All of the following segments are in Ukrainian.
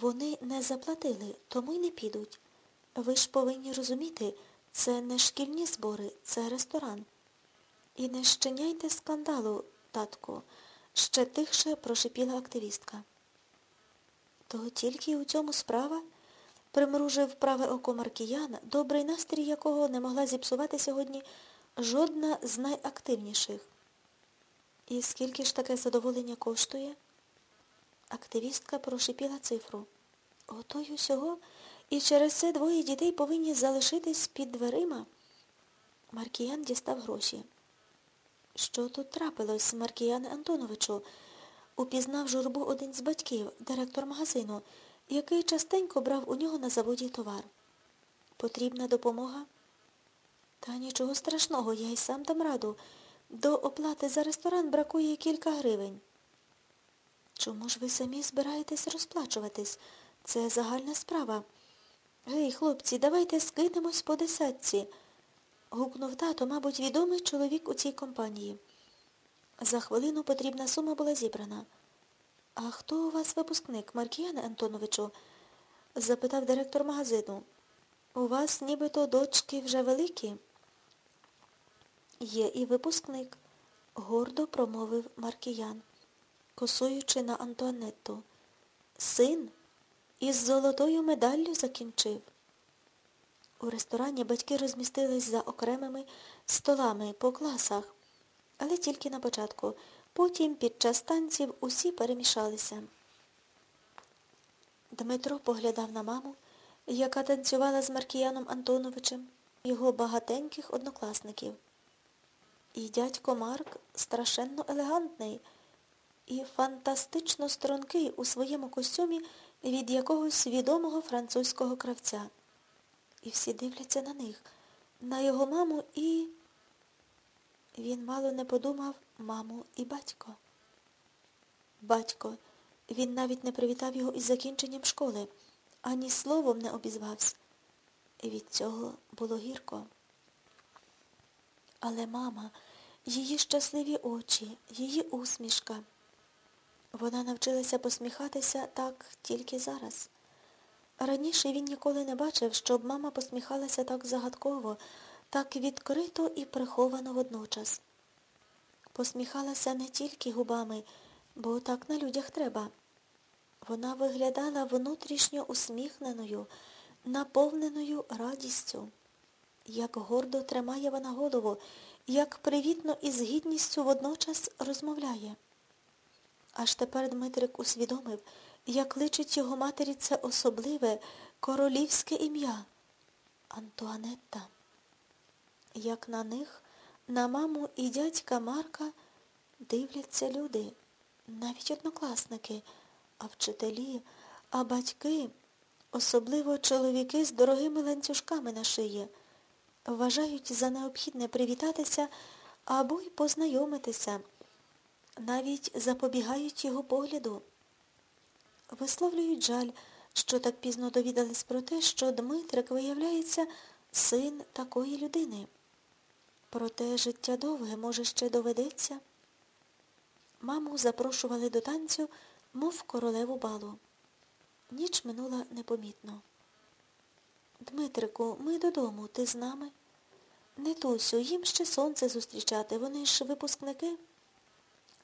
Вони не заплатили, тому й не підуть. Ви ж повинні розуміти, це не шкільні збори, це ресторан. І не щиняйте скандалу, татку, ще тихше прошипіла активістка. То тільки у цьому справа, примружив праве око Маркіян, добрий настрій якого не могла зіпсувати сьогодні жодна з найактивніших. І скільки ж таке задоволення коштує? Активістка прошипіла цифру. Ото й усього, і через це двоє дітей повинні залишитись під дверима. Маркіян дістав гроші. Що тут трапилось, Маркіяне Антоновичу? Упізнав журбу один з батьків, директор магазину, який частенько брав у нього на заводі товар. Потрібна допомога? Та нічого страшного, я й сам дам раду. До оплати за ресторан бракує кілька гривень. Чому ж ви самі збираєтесь розплачуватись? Це загальна справа. Гей, хлопці, давайте скинемось по десятці. Гукнув тато, мабуть, відомий чоловік у цій компанії. За хвилину потрібна сума була зібрана. А хто у вас випускник, Маркіяне Антоновичу? запитав директор магазину. У вас нібито дочки вже великі? Є і випускник, гордо промовив Маркіян, косуючи на Антуанетту. Син із золотою медаллю закінчив. У ресторані батьки розмістились за окремими столами по класах, але тільки на початку. Потім під час танців усі перемішалися. Дмитро поглядав на маму, яка танцювала з Маркіяном Антоновичем, його багатеньких однокласників. І дядько Марк страшенно елегантний і фантастично стрункий у своєму костюмі від якогось відомого французького кравця. І всі дивляться на них, на його маму і... Він мало не подумав маму і батько. Батько, він навіть не привітав його із закінченням школи, ані словом не обізвався. І від цього було гірко. Але мама, її щасливі очі, її усмішка. Вона навчилася посміхатися так тільки зараз. Раніше він ніколи не бачив, щоб мама посміхалася так загадково, так відкрито і приховано водночас. Посміхалася не тільки губами, бо так на людях треба. Вона виглядала внутрішньо усміхненою, наповненою радістю. Як гордо тримає вона голову, як привітно і з гідністю водночас розмовляє. Аж тепер Дмитрик усвідомив, як личить його матері це особливе королівське ім'я Антуанетта. Як на них, на маму і дядька Марка дивляться люди, навіть однокласники, а вчителі, а батьки, особливо чоловіки з дорогими ланцюжками на шиї, вважають за необхідне привітатися або й познайомитися навіть запобігають його погляду. Висловлюють жаль, що так пізно довідались про те, що Дмитрик, виявляється, син такої людини. Проте життя довге, може, ще доведеться. Маму запрошували до танцю, мов королеву балу. Ніч минула непомітно. Дмитрику, ми додому, ти з нами? Не Тусю, їм ще сонце зустрічати, вони ж випускники.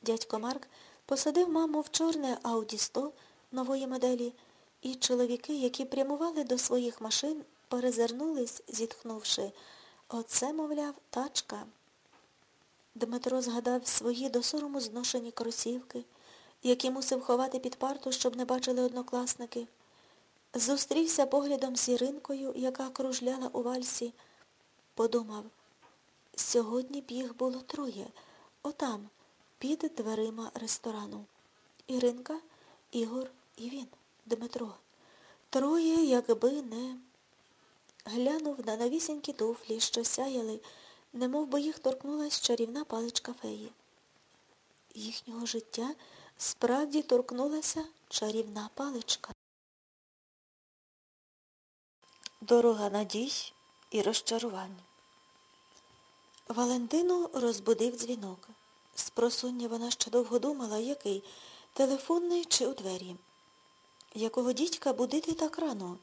Дядько Марк посадив маму в чорне Ауді 100 нової моделі, і чоловіки, які прямували до своїх машин, перезирнулись, зітхнувши. Оце, мовляв, тачка. Дмитро згадав свої до сорому зношені кросівки, які мусив ховати під парту, щоб не бачили однокласники. Зустрівся поглядом з Іринкою, яка кружляла у вальсі. Подумав, сьогодні б їх було троє, отам під дверима ресторану. Іринка, Ігор і він, Дмитро. Троє, якби не глянув на новісінькі туфлі, що сяяли, немов би їх торкнулась чарівна паличка феї. Їхнього життя справді торкнулася чарівна паличка. Дорога надій і розчарувань. Валентину розбудив дзвінок. Спросоння вона ще довго думала, який телефонний чи у двері. Якого дідька будити так рано?